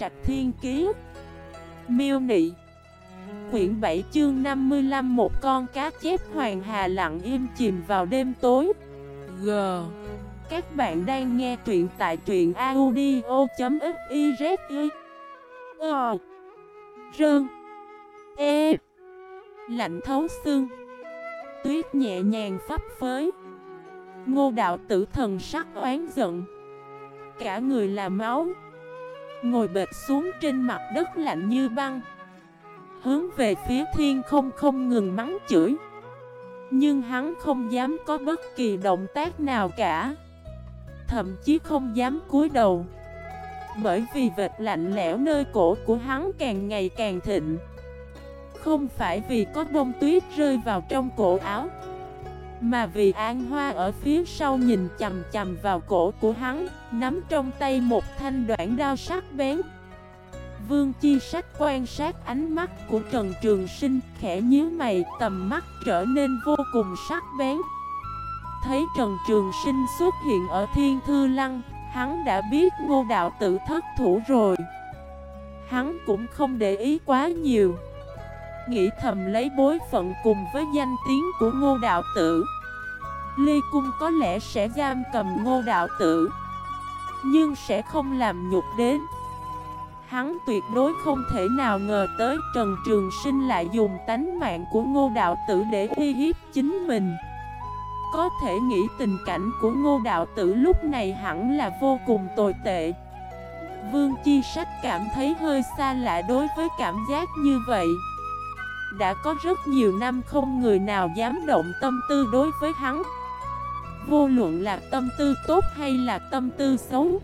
Trạch Thiên Kiế Miêu Nị. Quyển 7 chương 55 Một con cá chép hoàng hà lặng im chìm vào đêm tối. G. Các bạn đang nghe truyện tại truyện audio.xyz Ờ. Rơn. E. Lạnh thấu xương. Tuyết nhẹ nhàng phấp phới. Ngô đạo tử thần sắc oán giận. Cả người là máu. Ngồi bệt xuống trên mặt đất lạnh như băng. Hướng về phía thiên không không ngừng mắng chửi. Nhưng hắn không dám có bất kỳ động tác nào cả. Thậm chí không dám cúi đầu. Bởi vì vệt lạnh lẽo nơi cổ của hắn càng ngày càng thịnh. Không phải vì có bông tuyết rơi vào trong cổ áo. Mà vì An Hoa ở phía sau nhìn chầm chầm vào cổ của hắn, Nắm trong tay một thanh đoạn đao sắc bén. Vương Chi Sách quan sát ánh mắt của Trần Trường Sinh, khẽ nhíu mày, tầm mắt trở nên vô cùng sắc bén. Thấy Trần Trường Sinh xuất hiện ở Thiên Thư Lăng, Hắn đã biết ngô đạo tự thất thủ rồi. Hắn cũng không để ý quá nhiều. Nghĩ thầm lấy bối phận cùng với danh tiếng của ngô đạo tử. Ly Cung có lẽ sẽ giam cầm ngô đạo tử, Nhưng sẽ không làm nhục đến. Hắn tuyệt đối không thể nào ngờ tới Trần Trường Sinh lại dùng tánh mạng của ngô đạo tử để uy hiếp chính mình. Có thể nghĩ tình cảnh của ngô đạo tử lúc này hẳn là vô cùng tồi tệ. Vương Chi Sách cảm thấy hơi xa lạ đối với cảm giác như vậy. Đã có rất nhiều năm không người nào dám động tâm tư đối với hắn. Vô luận là tâm tư tốt hay là tâm tư xấu.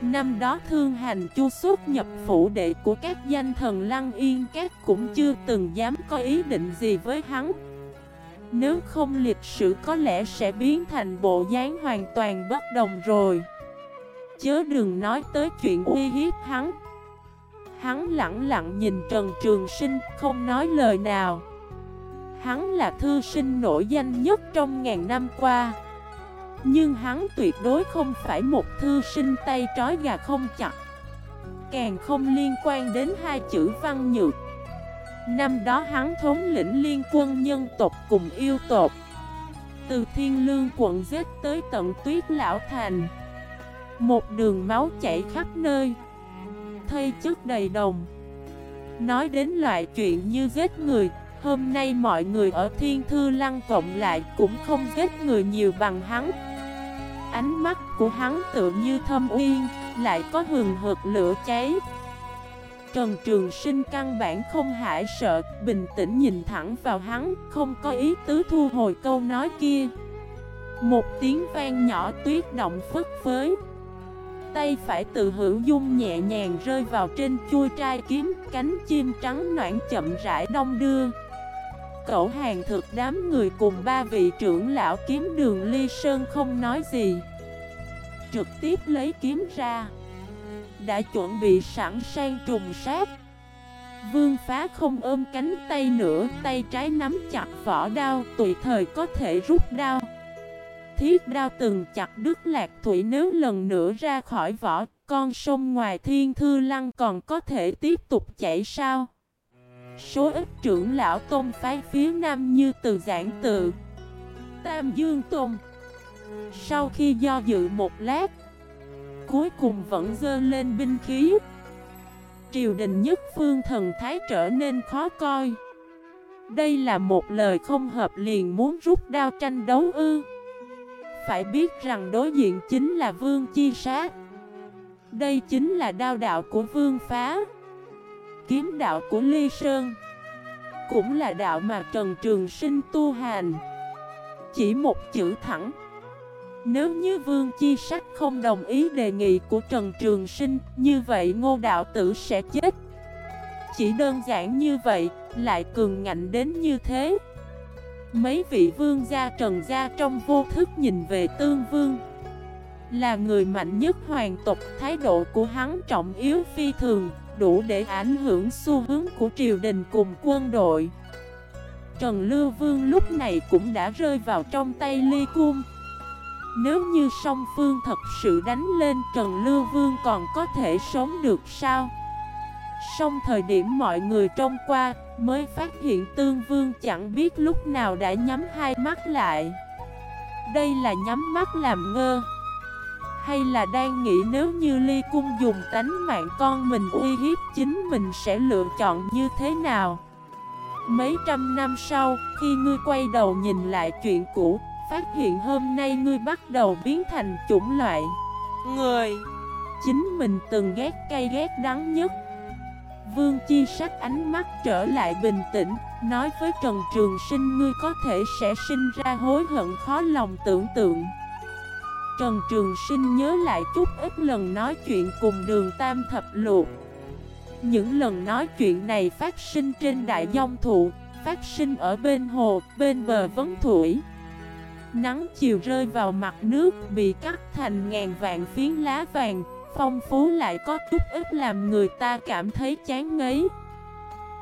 Năm đó thương hành chu xuất nhập phủ đệ của các danh thần lăng yên, các cũng chưa từng dám có ý định gì với hắn. Nếu không lịch sử có lẽ sẽ biến thành bộ dáng hoàn toàn bất đồng rồi. Chớ đừng nói tới chuyện uy hiếp hắn. Hắn lặng lặng nhìn Trần Trường Sinh, không nói lời nào. Hắn là thư sinh nổi danh nhất trong ngàn năm qua. Nhưng hắn tuyệt đối không phải một thư sinh tay trói gà không chặt. Càng không liên quan đến hai chữ văn nhược. Năm đó hắn thống lĩnh liên quân nhân tộc cùng yêu tộc. Từ thiên lương quận giết tới tận tuyết lão thành. Một đường máu chảy khắp nơi. Thây chất đầy đồng. Nói đến loại chuyện như giết người Hôm nay mọi người ở Thiên Thư Lăng cộng lại cũng không giết người nhiều bằng hắn. Ánh mắt của hắn tự như thâm uyên, lại có hừng hực lửa cháy. Trần Trường Sinh căn bản không hại sợ, bình tĩnh nhìn thẳng vào hắn, không có ý tứ thu hồi câu nói kia. Một tiếng vang nhỏ tuyết động phất phới. Tay phải tự hữu dung nhẹ nhàng rơi vào trên chui trai kiếm, cánh chim trắng noãn chậm rãi đông đưa. Cậu hàng thực đám người cùng ba vị trưởng lão kiếm đường ly sơn không nói gì. Trực tiếp lấy kiếm ra. Đã chuẩn bị sẵn sang trùng sát. Vương phá không ôm cánh tay nữa Tay trái nắm chặt vỏ đao Tùy thời có thể rút đao. Thiết đao từng chặt đứt lạc thủy Nếu lần nữa ra khỏi vỏ, Con sông ngoài thiên thư lăng còn có thể tiếp tục chảy sao? Số ít trưởng lão tôn phái phía nam như từ giảng tự, Tam Dương Tôn. Sau khi do dự một lát, Cuối cùng vẫn dơ lên binh khí. Triều đình nhất phương thần thái trở nên khó coi. Đây là một lời không hợp liền muốn rút đao tranh đấu ư? Phải biết rằng đối diện chính là vương chi sát. Đây chính là đao đạo của vương phá, kiếm đạo của Ly Sơn, Cũng là đạo mà Trần Trường Sinh tu hành. Chỉ một chữ thẳng, Nếu như Vương Chi Sách không đồng ý đề nghị của Trần Trường Sinh, Như vậy ngô đạo tử sẽ chết. Chỉ đơn giản như vậy, Lại cường ngạnh đến như thế. Mấy vị vương gia trần gia trong vô thức nhìn về tương vương Là người mạnh nhất hoàng tộc, Thái độ của hắn trọng yếu phi thường, đủ để ảnh hưởng xu hướng của triều đình cùng quân đội. Trần Lưu Vương lúc này cũng đã rơi vào trong tay Ly Cung. Nếu như song phương thật sự đánh lên, Trần Lưu Vương còn có thể sống được sao? Xong thời điểm mọi người trông qua Mới phát hiện tương vương chẳng biết lúc nào đã nhắm hai mắt lại. Đây là nhắm mắt làm ngơ. Hay là đang nghĩ nếu như ly cung dùng tánh mạng con mình uy hiếp chính mình sẽ lựa chọn như thế nào? Mấy trăm năm sau, khi ngươi quay đầu nhìn lại chuyện cũ Phát hiện hôm nay ngươi bắt đầu biến thành chủng loại. Người! Chính mình từng ghét cay ghét đắng nhất. Vương Chi Sách ánh mắt trở lại bình tĩnh Nói với Trần Trường Sinh ngươi có thể sẽ sinh ra hối hận khó lòng tưởng tượng. Trần Trường Sinh nhớ lại chút ít lần nói chuyện cùng đường Tam Thập Luộc Những lần nói chuyện này phát sinh trên đại dông thụ Phát sinh ở bên hồ, bên bờ vấn thủy. Nắng chiều rơi vào mặt nước bị cắt thành ngàn vạn phiến lá vàng. Phong phú lại có chút ít làm người ta cảm thấy chán ngấy.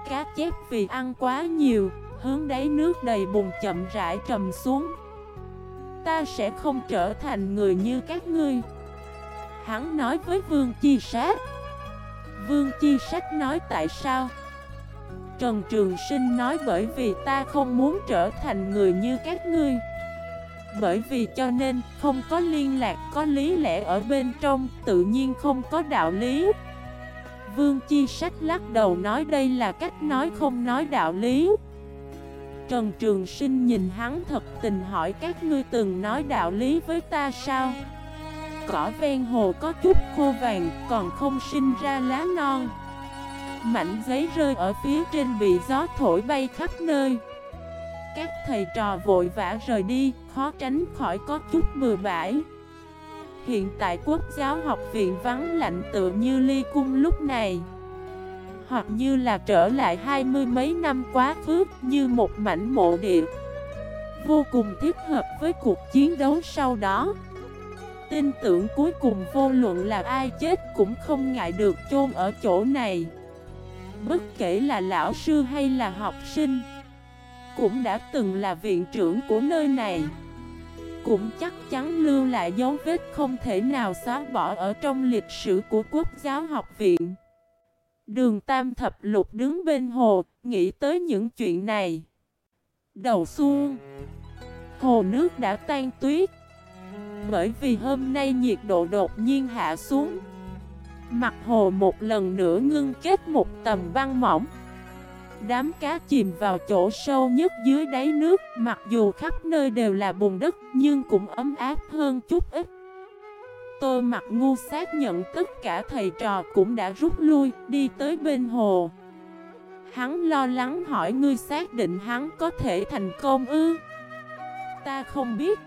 Cá chép vì ăn quá nhiều, Hướng đáy nước đầy bùn chậm rãi trầm xuống. Ta sẽ không trở thành người như các ngươi. Hắn nói với Vương Chi Sát. Vương Chi Sách nói tại sao? Trần Trường Sinh nói bởi vì ta không muốn trở thành người như các ngươi bởi vì cho nên không có liên lạc có lý lẽ ở bên trong Tự nhiên không có đạo lý. Vương Chi Sách lắc đầu nói đây là cách nói không nói đạo lý. Trần Trường Sinh nhìn hắn thật tình hỏi các ngươi từng nói đạo lý với ta sao? Cỏ ven hồ có chút khô vàng còn không sinh ra lá non. Mảnh giấy rơi ở phía trên bị gió thổi bay khắp nơi. Các thầy trò vội vã rời đi, khó tránh khỏi có chút bừa bãi. Hiện tại quốc giáo học viện vắng lạnh tựa như ly cung lúc này. Hoặc như là trở lại hai mươi mấy năm quá khứ như một mảnh mộ địa. Vô cùng thích hợp với cuộc chiến đấu sau đó. Tin tưởng cuối cùng vô luận là ai chết cũng không ngại được chôn ở chỗ này. Bất kể là lão sư hay là học sinh, cũng đã từng là viện trưởng của nơi này. Cũng chắc chắn lưu lại dấu vết không thể nào xóa bỏ ở trong lịch sử của quốc giáo học viện. Đường Tam Thập Lục đứng bên hồ, nghĩ tới những chuyện này. Đầu xuông Hồ nước đã tan tuyết. Bởi vì hôm nay nhiệt độ đột nhiên hạ xuống Mặt hồ một lần nữa ngưng kết một tầm băng mỏng. Đám cá chìm vào chỗ sâu nhất dưới đáy nước, Mặc dù khắp nơi đều là bùn đất, Nhưng cũng ấm áp hơn chút ít. Tôi mặc ngu xác nhận tất cả thầy trò cũng đã rút lui, Đi tới bên hồ. Hắn lo lắng hỏi, ngươi xác định hắn có thể thành công ư? Ta không biết.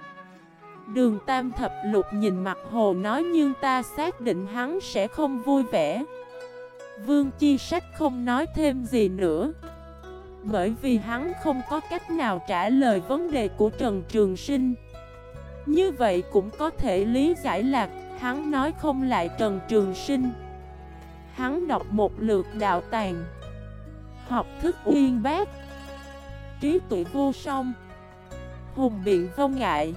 Đường Tam Thập Lục nhìn mặt hồ nói, nhưng ta xác định hắn sẽ không vui vẻ. Vương Chi Sách không nói thêm gì nữa. Bởi vì hắn không có cách nào trả lời vấn đề của Trần Trường Sinh. Như vậy cũng có thể lý giải là hắn nói không lại Trần Trường Sinh. Hắn đọc một lượt đạo tàng. Học thức uyên bác. Trí tuệ vô song. Hùng biện vô ngại.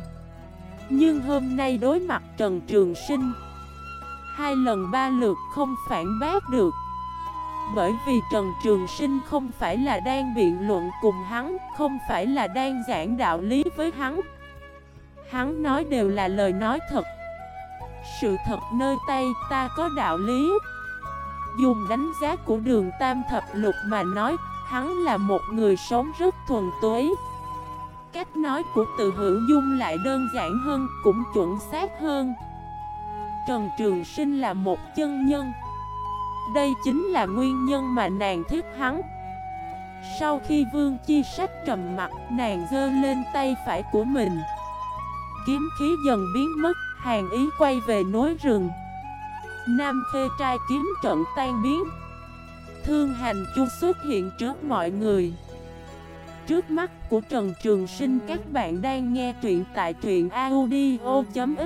Nhưng hôm nay đối mặt Trần Trường Sinh, Hai lần ba lượt không phản bác được bởi vì Trần Trường Sinh không phải là đang biện luận cùng hắn, Không phải là đang giảng đạo lý với hắn. Hắn nói đều là lời nói thật. Sự thật nơi tay ta có đạo lý. Dùng đánh giá của đường Tam Thập Lục mà nói, Hắn là một người sống rất thuần túy. Cách nói của từ hữu dung lại đơn giản hơn, Cũng chuẩn xác hơn. Trần Trường Sinh là một chân nhân đây chính là nguyên nhân mà nàng thích hắn. Sau khi vương chi sách trầm mặt, Nàng dơ lên tay phải của mình. Kiếm khí dần biến mất, Hàng ý quay về nối rừng. Nam khê trai kiếm trận tan biến. Thương hành chu xuất hiện trước mọi người. Trước mắt của Trần Trường Sinh, các bạn đang nghe truyện tại truyện audio.fif